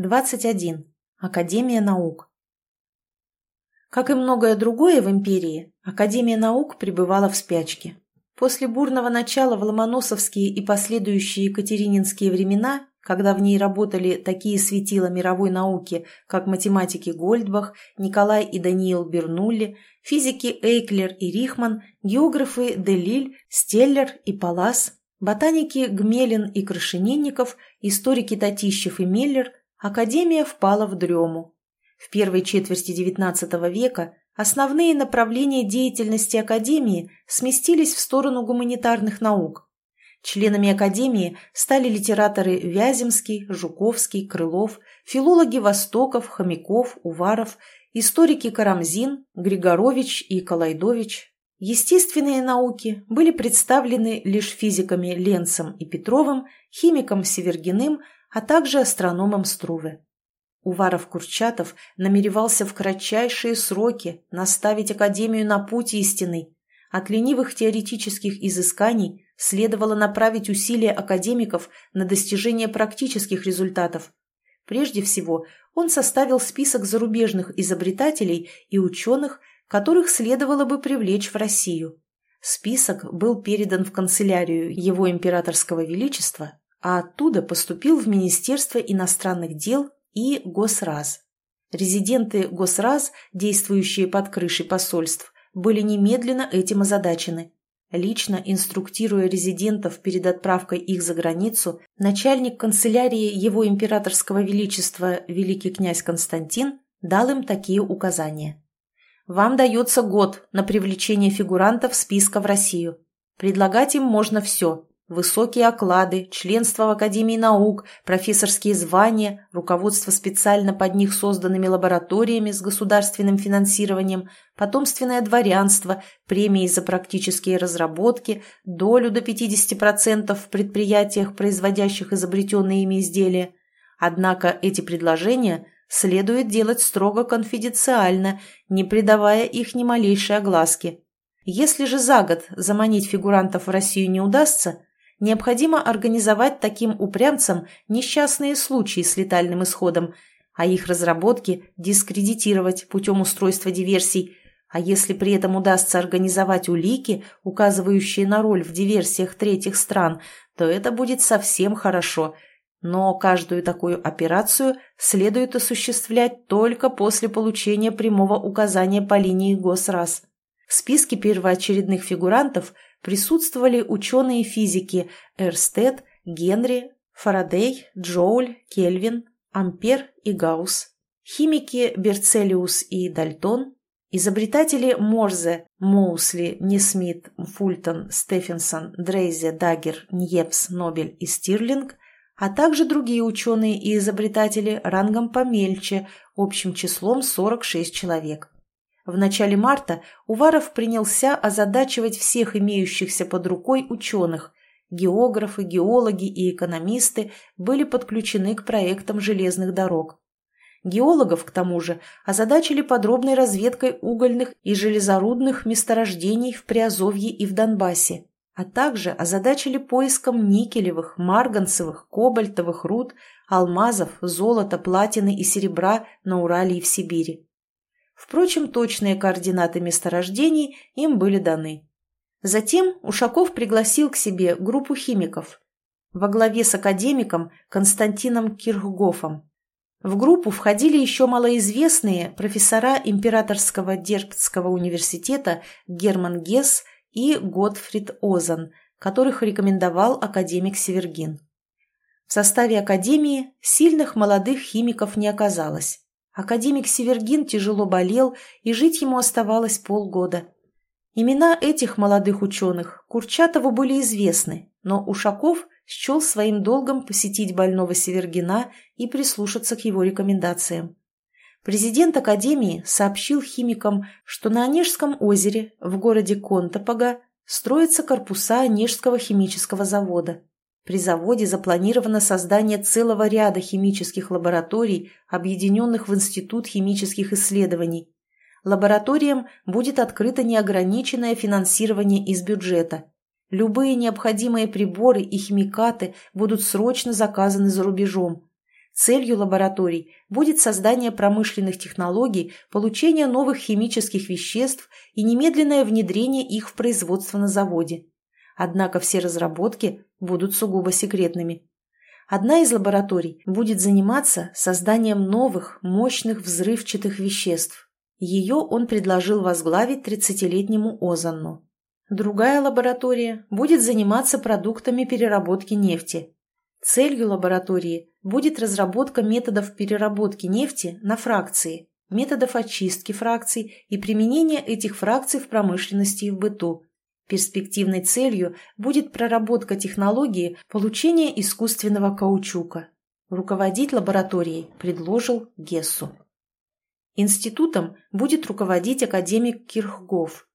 21. Академия наук. Как и многое другое в империи, Академия наук пребывала в спячке. После бурного начала в ломоносовские и последующие екатерининские времена, когда в ней работали такие светила мировой науки, как математики Гольдбах, Николай и Даниил Бернулли, физики Эйклер и Рихман, географы Делиль, Стеллер и Палас, ботаники Гмелин и Крашенинников, историки Татищев и Меллер, Академия впала в дрему. В первой четверти XIX века основные направления деятельности Академии сместились в сторону гуманитарных наук. Членами Академии стали литераторы Вяземский, Жуковский, Крылов, филологи Востоков, Хомяков, Уваров, историки Карамзин, Григорович и Калайдович. Естественные науки были представлены лишь физиками Ленцем и Петровым, химиком Севергиным, а также астрономом Струве. Уваров-Курчатов намеревался в кратчайшие сроки наставить Академию на путь истинный. От ленивых теоретических изысканий следовало направить усилия академиков на достижение практических результатов. Прежде всего, он составил список зарубежных изобретателей и ученых, которых следовало бы привлечь в Россию. Список был передан в канцелярию Его Императорского Величества, а оттуда поступил в Министерство иностранных дел и Госраз. Резиденты Госраз, действующие под крышей посольств, были немедленно этим озадачены. Лично инструктируя резидентов перед отправкой их за границу, начальник канцелярии Его Императорского Величества Великий князь Константин дал им такие указания. «Вам дается год на привлечение фигурантов списка в Россию. Предлагать им можно все, Высокие оклады, членство в Академии наук, профессорские звания, руководство специально под них созданными лабораториями с государственным финансированием, потомственное дворянство, премии за практические разработки, долю до 50% в предприятиях, производящих изобретенные ими изделия. Однако эти предложения следует делать строго конфиденциально, не придавая их ни малейшей огласки. Если же за год заманить фигурантов в Россию не удастся – Необходимо организовать таким упрямцам несчастные случаи с летальным исходом, а их разработки дискредитировать путем устройства диверсий, а если при этом удастся организовать улики, указывающие на роль в диверсиях третьих стран, то это будет совсем хорошо. Но каждую такую операцию следует осуществлять только после получения прямого указания по линии Госраз. В списке первоочередных фигурантов – присутствовали ученые физики Эрстед, Генри, Фарадей, Джоуль, Кельвин, Ампер и Гаусс, химики Берцелиус и Дальтон, изобретатели Морзе, Моусли, Несмит, Фултон, Стефенсон, Дрейзе, Даггер, Ньепс, Нобель и Стирлинг, а также другие ученые и изобретатели рангом помельче, общим числом 46 человек. В начале марта Уваров принялся озадачивать всех имеющихся под рукой ученых. Географы, геологи и экономисты были подключены к проектам железных дорог. Геологов, к тому же, озадачили подробной разведкой угольных и железорудных месторождений в Приазовье и в Донбассе, а также озадачили поиском никелевых, марганцевых, кобальтовых руд, алмазов, золота, платины и серебра на Урале и в Сибири. Впрочем, точные координаты месторождений им были даны. Затем Ушаков пригласил к себе группу химиков во главе с академиком Константином Кирхгофом. В группу входили еще малоизвестные профессора Императорского Дербцкого университета Герман Гесс и Готфрид Озан, которых рекомендовал академик Севергин. В составе академии сильных молодых химиков не оказалось. Академик Севергин тяжело болел, и жить ему оставалось полгода. Имена этих молодых ученых Курчатову были известны, но Ушаков счел своим долгом посетить больного Севергина и прислушаться к его рекомендациям. Президент Академии сообщил химикам, что на Онежском озере в городе Контопога строятся корпуса Онежского химического завода. При заводе запланировано создание целого ряда химических лабораторий, объединенных в Институт химических исследований. Лабораториям будет открыто неограниченное финансирование из бюджета. Любые необходимые приборы и химикаты будут срочно заказаны за рубежом. Целью лабораторий будет создание промышленных технологий, получение новых химических веществ и немедленное внедрение их в производство на заводе. Однако все разработки будут сугубо секретными. Одна из лабораторий будет заниматься созданием новых, мощных взрывчатых веществ. Ее он предложил возглавить 30-летнему Озанну. Другая лаборатория будет заниматься продуктами переработки нефти. Целью лаборатории будет разработка методов переработки нефти на фракции, методов очистки фракций и применения этих фракций в промышленности и в быту. Перспективной целью будет проработка технологии получения искусственного каучука. Руководить лабораторией предложил Гессу. Институтом будет руководить академик Кирхгоф.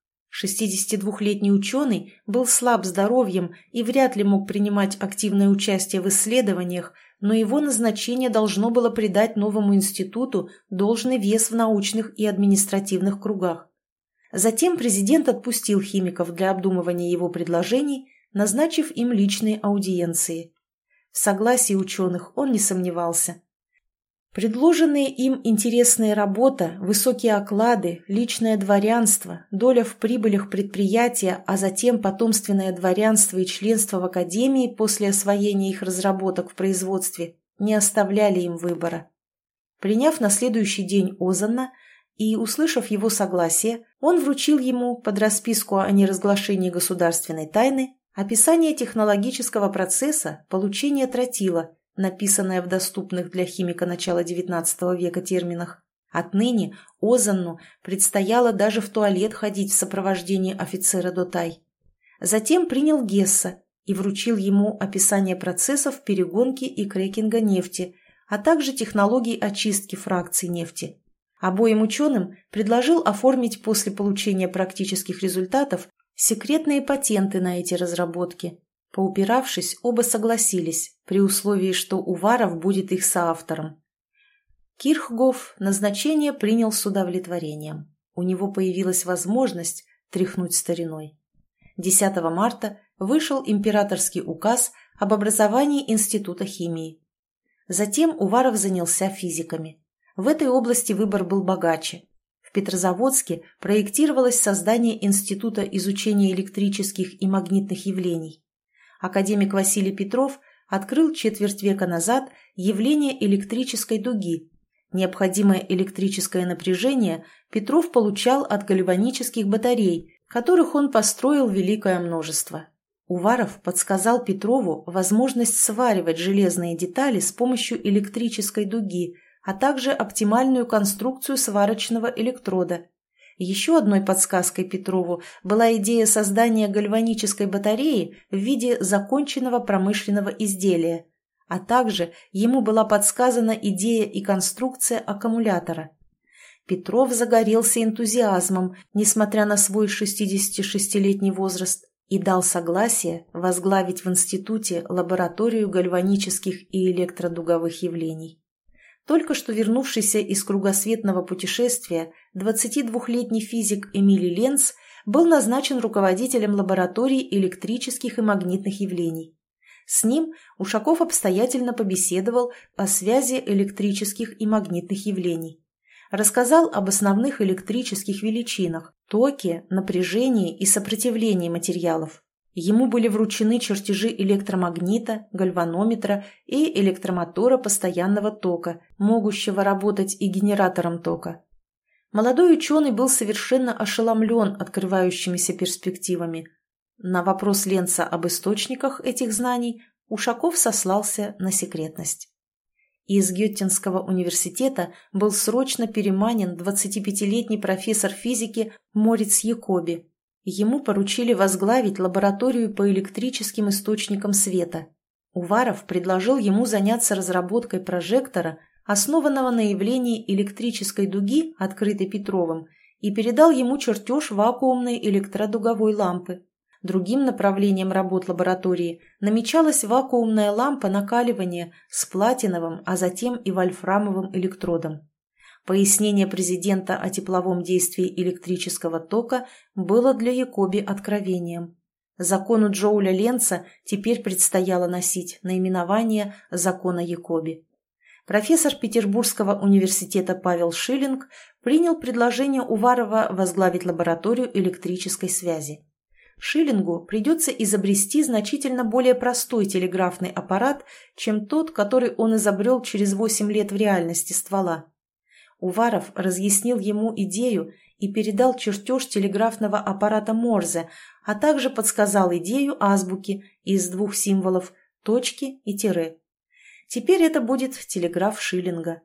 62-летний ученый был слаб здоровьем и вряд ли мог принимать активное участие в исследованиях, но его назначение должно было придать новому институту должный вес в научных и административных кругах. Затем президент отпустил химиков для обдумывания его предложений, назначив им личные аудиенции. В согласии ученых он не сомневался. Предложенные им интересная работа, высокие оклады, личное дворянство, доля в прибылях предприятия, а затем потомственное дворянство и членство в академии после освоения их разработок в производстве не оставляли им выбора. Приняв на следующий день Озанна и услышав его согласие, он вручил ему под расписку о неразглашении государственной тайны описание технологического процесса получения тротила – написанное в доступных для химика начала XIX века терминах. Отныне Озанну предстояло даже в туалет ходить в сопровождении офицера Дотай. Затем принял Гесса и вручил ему описание процессов перегонки и крекинга нефти, а также технологий очистки фракций нефти. Обоим ученым предложил оформить после получения практических результатов секретные патенты на эти разработки. Поупиравшись, оба согласились, при условии, что Уваров будет их соавтором. Кирхгоф назначение принял с удовлетворением. У него появилась возможность тряхнуть стариной. 10 марта вышел императорский указ об образовании Института химии. Затем Уваров занялся физиками. В этой области выбор был богаче. В Петрозаводске проектировалось создание Института изучения электрических и магнитных явлений академик Василий Петров открыл четверть века назад явление электрической дуги. Необходимое электрическое напряжение Петров получал от гальванических батарей, которых он построил великое множество. Уваров подсказал Петрову возможность сваривать железные детали с помощью электрической дуги, а также оптимальную конструкцию сварочного электрода – еще одной подсказкой Петрову была идея создания гальванической батареи в виде законченного промышленного изделия, а также ему была подсказана идея и конструкция аккумулятора. Петров загорелся энтузиазмом, несмотря на свой 66-летний возраст, и дал согласие возглавить в институте лабораторию гальванических и электродуговых явлений. Только что вернувшийся из кругосветного путешествия 22-летний физик Эмили Ленц был назначен руководителем лаборатории электрических и магнитных явлений. С ним Ушаков обстоятельно побеседовал о связи электрических и магнитных явлений. Рассказал об основных электрических величинах – токе, напряжении и сопротивлении материалов. Ему были вручены чертежи электромагнита, гальванометра и электромотора постоянного тока, могущего работать и генератором тока. Молодой ученый был совершенно ошеломлен открывающимися перспективами. На вопрос Ленца об источниках этих знаний Ушаков сослался на секретность. Из Геттинского университета был срочно переманен 25-летний профессор физики Мориц Якоби, Ему поручили возглавить лабораторию по электрическим источникам света. Уваров предложил ему заняться разработкой прожектора, основанного на явлении электрической дуги, открытой Петровым, и передал ему чертеж вакуумной электродуговой лампы. Другим направлением работ лаборатории намечалась вакуумная лампа накаливания с платиновым, а затем и вольфрамовым электродом. Пояснение президента о тепловом действии электрического тока было для Якоби откровением. Закону Джоуля Ленца теперь предстояло носить наименование «закона Якоби». профессор Петербургского университета Павел Шиллинг принял предложение Уварова возглавить лабораторию электрической связи. Шиллингу придется изобрести значительно более простой телеграфный аппарат, чем тот, который он изобрел через 8 лет в реальности ствола. Уваров разъяснил ему идею и передал чертеж телеграфного аппарата Морзе, а также подсказал идею азбуки из двух символов точки и тире. Теперь это будет телеграф Шиллинга.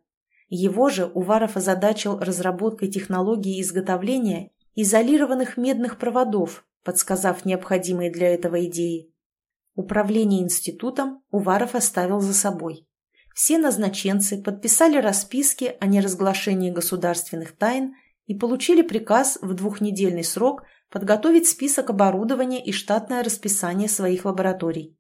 Его же Уваров озадачил разработкой технологии изготовления изолированных медных проводов, подсказав необходимые для этого идеи. Управление институтом Уваров оставил за собой. Все назначенцы подписали расписки о неразглашении государственных тайн и получили приказ в двухнедельный срок подготовить список оборудования и штатное расписание своих лабораторий.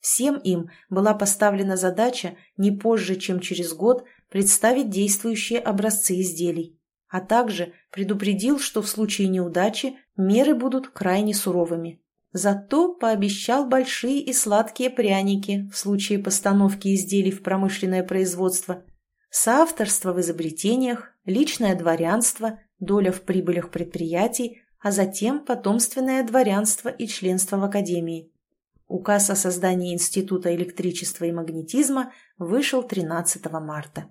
Всем им была поставлена задача не позже, чем через год представить действующие образцы изделий, а также предупредил, что в случае неудачи меры будут крайне суровыми. Зато пообещал большие и сладкие пряники в случае постановки изделий в промышленное производство, соавторство в изобретениях, личное дворянство, доля в прибылях предприятий, а затем потомственное дворянство и членство в Академии. Указ о создании Института электричества и магнетизма вышел 13 марта.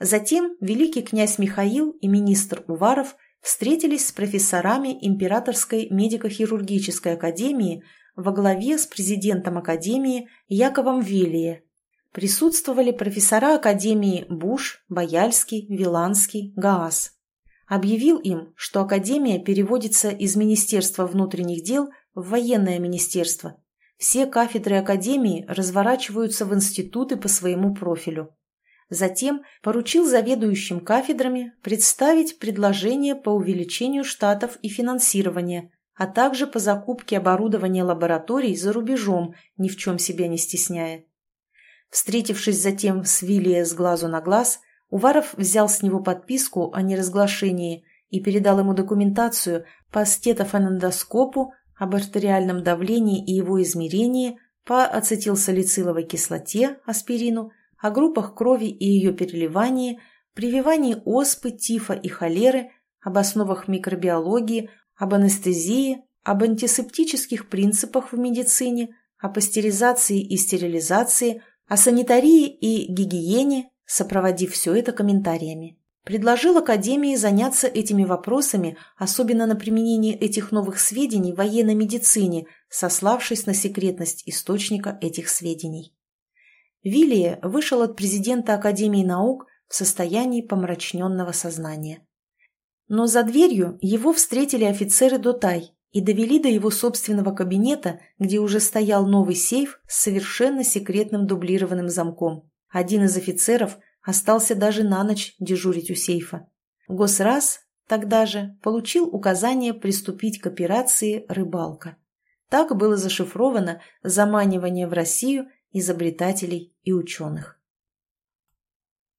Затем великий князь Михаил и министр Уваров встретились с профессорами Императорской медико-хирургической академии во главе с президентом академии Яковом Велие. Присутствовали профессора академии Буш, Бояльский, Виланский, Гаас. Объявил им, что академия переводится из Министерства внутренних дел в военное министерство все кафедры Академии разворачиваются в институты по своему профилю. Затем поручил заведующим кафедрами представить предложение по увеличению штатов и финансирования, а также по закупке оборудования лабораторий за рубежом, ни в чем себя не стесняя. Встретившись затем с Вилия с глазу на глаз, Уваров взял с него подписку о неразглашении и передал ему документацию по стетофонендоскопу об артериальном давлении и его измерении, по ацетилсалициловой кислоте, аспирину, о группах крови и ее переливании, прививании оспы, тифа и холеры, об основах микробиологии, об анестезии, об антисептических принципах в медицине, о пастеризации и стерилизации, о санитарии и гигиене, сопроводив все это комментариями предложил Академии заняться этими вопросами, особенно на применении этих новых сведений в военной медицине, сославшись на секретность источника этих сведений. Виллия вышел от президента Академии наук в состоянии помрачненного сознания. Но за дверью его встретили офицеры Дотай и довели до его собственного кабинета, где уже стоял новый сейф с совершенно секретным дублированным замком. Один из офицеров остался даже на ночь дежурить у сейфа. Госраз тогда же получил указание приступить к операции «Рыбалка». Так было зашифровано заманивание в Россию изобретателей и ученых.